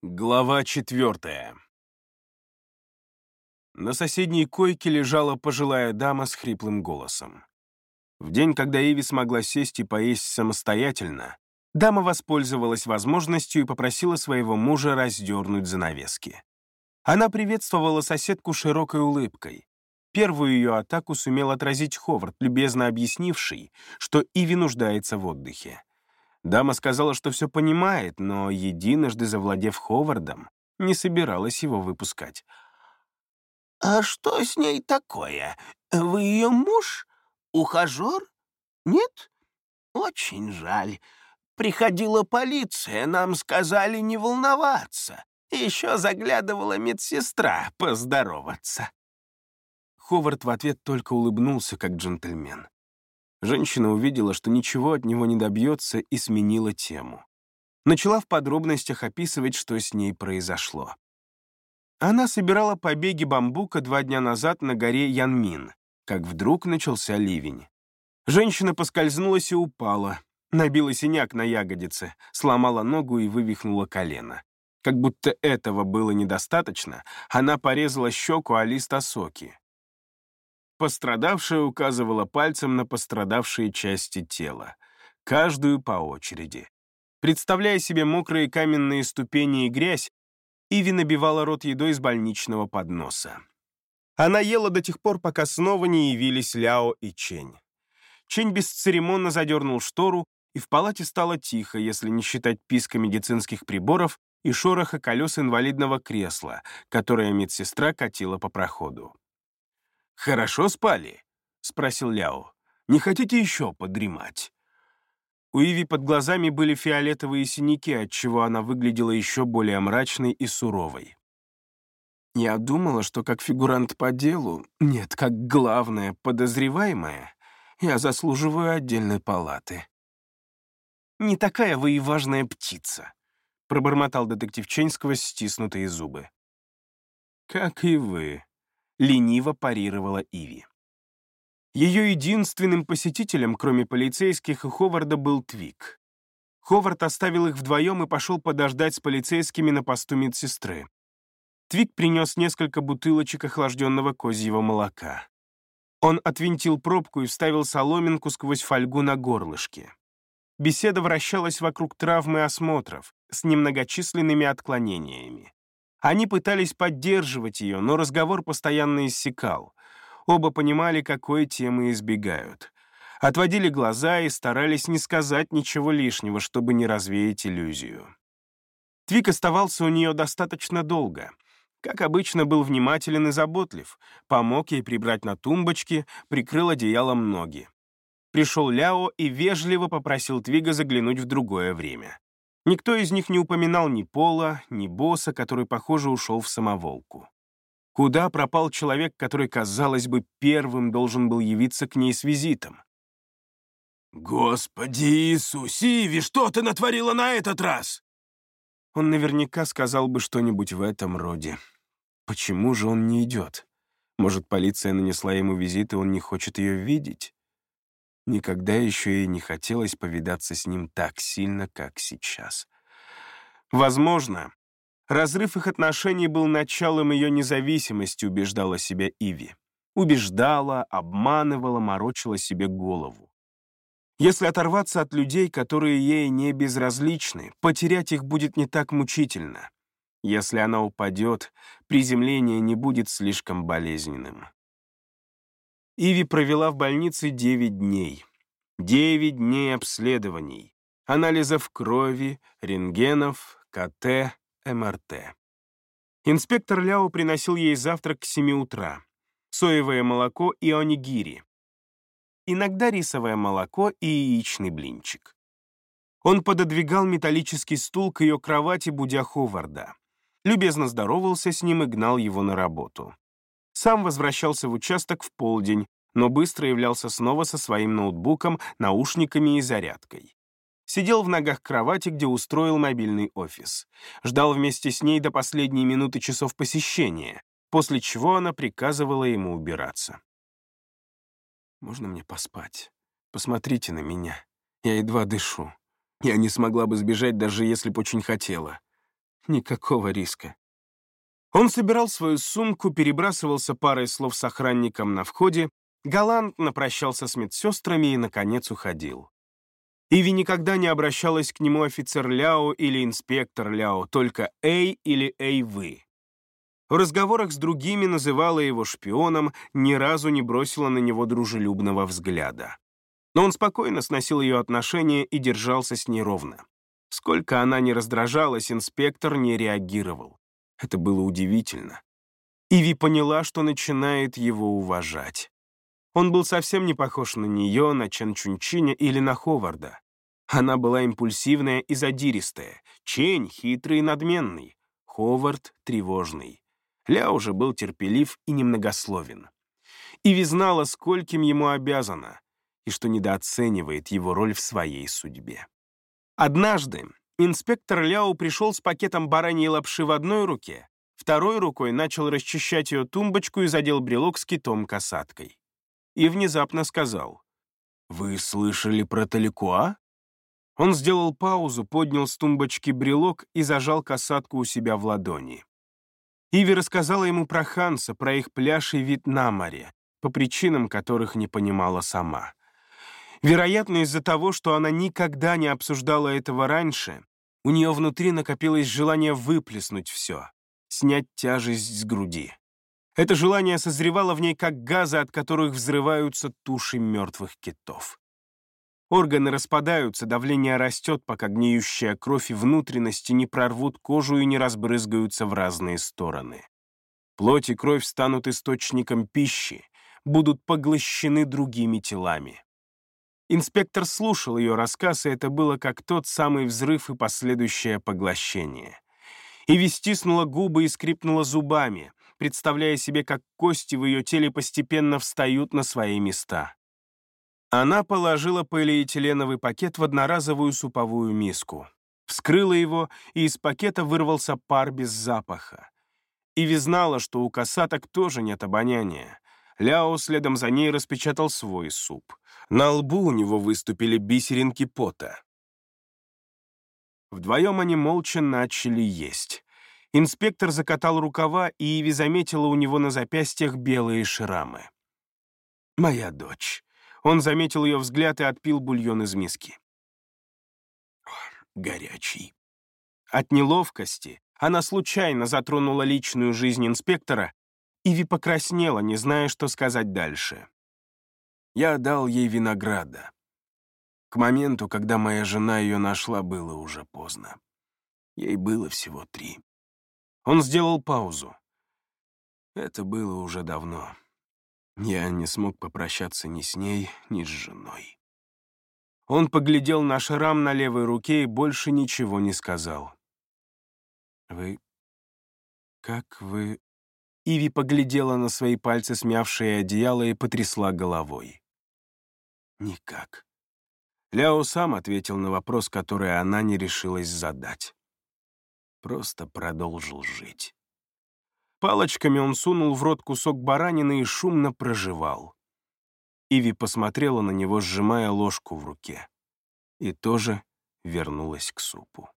Глава четвертая. На соседней койке лежала пожилая дама с хриплым голосом. В день, когда Иви смогла сесть и поесть самостоятельно, дама воспользовалась возможностью и попросила своего мужа раздернуть занавески. Она приветствовала соседку широкой улыбкой. Первую ее атаку сумел отразить Ховард, любезно объяснивший, что Иви нуждается в отдыхе. Дама сказала, что все понимает, но, единожды завладев Ховардом, не собиралась его выпускать. «А что с ней такое? Вы ее муж? Ухажер? Нет? Очень жаль. Приходила полиция, нам сказали не волноваться. Еще заглядывала медсестра поздороваться». Ховард в ответ только улыбнулся, как джентльмен. Женщина увидела, что ничего от него не добьется, и сменила тему. Начала в подробностях описывать, что с ней произошло. Она собирала побеги бамбука два дня назад на горе Янмин, как вдруг начался ливень. Женщина поскользнулась и упала, набила синяк на ягодице, сломала ногу и вывихнула колено. Как будто этого было недостаточно, она порезала щеку Алиста Соки. Пострадавшая указывала пальцем на пострадавшие части тела, каждую по очереди. Представляя себе мокрые каменные ступени и грязь, Иви набивала рот едой из больничного подноса. Она ела до тех пор, пока снова не явились Ляо и Чень. Чень бесцеремонно задернул штору, и в палате стало тихо, если не считать писка медицинских приборов и шороха колес инвалидного кресла, которое медсестра катила по проходу. «Хорошо спали?» — спросил Ляо. «Не хотите еще подремать?» У Иви под глазами были фиолетовые синяки, отчего она выглядела еще более мрачной и суровой. Я думала, что как фигурант по делу, нет, как главная подозреваемая, я заслуживаю отдельной палаты. «Не такая вы и важная птица», — пробормотал детектив Чень сквозь стиснутые зубы. «Как и вы», лениво парировала Иви. Ее единственным посетителем, кроме полицейских и Ховарда, был Твик. Ховард оставил их вдвоем и пошел подождать с полицейскими на посту медсестры. Твик принес несколько бутылочек охлажденного козьего молока. Он отвинтил пробку и вставил соломинку сквозь фольгу на горлышке. Беседа вращалась вокруг травмы осмотров с немногочисленными отклонениями. Они пытались поддерживать ее, но разговор постоянно иссякал. Оба понимали, какой темы избегают. Отводили глаза и старались не сказать ничего лишнего, чтобы не развеять иллюзию. Твик оставался у нее достаточно долго. Как обычно, был внимателен и заботлив, помог ей прибрать на тумбочке, прикрыл одеялом ноги. Пришел Ляо и вежливо попросил Твига заглянуть в другое время. Никто из них не упоминал ни Пола, ни Босса, который, похоже, ушел в самоволку. Куда пропал человек, который, казалось бы, первым должен был явиться к ней с визитом? «Господи Иисусе, Иви, что ты натворила на этот раз?» Он наверняка сказал бы что-нибудь в этом роде. Почему же он не идет? Может, полиция нанесла ему визит, и он не хочет ее видеть? Никогда еще ей не хотелось повидаться с ним так сильно, как сейчас. Возможно, разрыв их отношений был началом ее независимости, убеждала себя Иви. Убеждала, обманывала, морочила себе голову. Если оторваться от людей, которые ей не безразличны, потерять их будет не так мучительно. Если она упадет, приземление не будет слишком болезненным. Иви провела в больнице 9 дней. 9 дней обследований, анализов крови, рентгенов, КТ, МРТ. Инспектор Ляо приносил ей завтрак к 7 утра. Соевое молоко и онигири. Иногда рисовое молоко и яичный блинчик. Он пододвигал металлический стул к ее кровати, будя Ховарда. Любезно здоровался с ним и гнал его на работу. Сам возвращался в участок в полдень, но быстро являлся снова со своим ноутбуком, наушниками и зарядкой. Сидел в ногах кровати, где устроил мобильный офис. Ждал вместе с ней до последней минуты часов посещения, после чего она приказывала ему убираться. «Можно мне поспать? Посмотрите на меня. Я едва дышу. Я не смогла бы сбежать, даже если бы очень хотела. Никакого риска. Он собирал свою сумку, перебрасывался парой слов с охранником на входе, галантно прощался с медсестрами и, наконец, уходил. Иви никогда не обращалась к нему офицер Ляо или инспектор Ляо, только «Эй» или «Эй, вы». В разговорах с другими называла его шпионом, ни разу не бросила на него дружелюбного взгляда. Но он спокойно сносил ее отношения и держался с ней ровно. Сколько она не раздражалась, инспектор не реагировал. Это было удивительно. Иви поняла, что начинает его уважать. Он был совсем не похож на нее, на Чен Чунчиня или на Ховарда. Она была импульсивная и задиристая, Чень — хитрый и надменный, Ховард — тревожный. Ля уже был терпелив и немногословен. Иви знала, скольким ему обязана, и что недооценивает его роль в своей судьбе. Однажды Инспектор Ляо пришел с пакетом бараньей лапши в одной руке, второй рукой начал расчищать ее тумбочку и задел брелок с китом-касаткой. И внезапно сказал, «Вы слышали про Таликуа?» Он сделал паузу, поднял с тумбочки брелок и зажал касатку у себя в ладони. Иви рассказала ему про Ханса, про их пляж и вид на море, по причинам которых не понимала сама. Вероятно, из-за того, что она никогда не обсуждала этого раньше, у нее внутри накопилось желание выплеснуть все, снять тяжесть с груди. Это желание созревало в ней, как газы, от которых взрываются туши мертвых китов. Органы распадаются, давление растет, пока гниющая кровь и внутренности не прорвут кожу и не разбрызгаются в разные стороны. Плоть и кровь станут источником пищи, будут поглощены другими телами. Инспектор слушал ее рассказ, и это было как тот самый взрыв и последующее поглощение. Иви стиснула губы и скрипнула зубами, представляя себе, как кости в ее теле постепенно встают на свои места. Она положила полиэтиленовый пакет в одноразовую суповую миску, вскрыла его, и из пакета вырвался пар без запаха. Иви знала, что у касаток тоже нет обоняния. Ляо следом за ней распечатал свой суп. На лбу у него выступили бисеринки пота. Вдвоем они молча начали есть. Инспектор закатал рукава, и Иви заметила у него на запястьях белые шрамы. «Моя дочь». Он заметил ее взгляд и отпил бульон из миски. «Горячий». От неловкости она случайно затронула личную жизнь инспектора, Иви покраснела, не зная, что сказать дальше я дал ей винограда. К моменту, когда моя жена ее нашла, было уже поздно. Ей было всего три. Он сделал паузу. Это было уже давно. Я не смог попрощаться ни с ней, ни с женой. Он поглядел на шрам на левой руке и больше ничего не сказал. «Вы... как вы...» Иви поглядела на свои пальцы, смявшие одеяло, и потрясла головой. Никак. Ляо сам ответил на вопрос, который она не решилась задать. Просто продолжил жить. Палочками он сунул в рот кусок баранины и шумно проживал. Иви посмотрела на него, сжимая ложку в руке. И тоже вернулась к супу.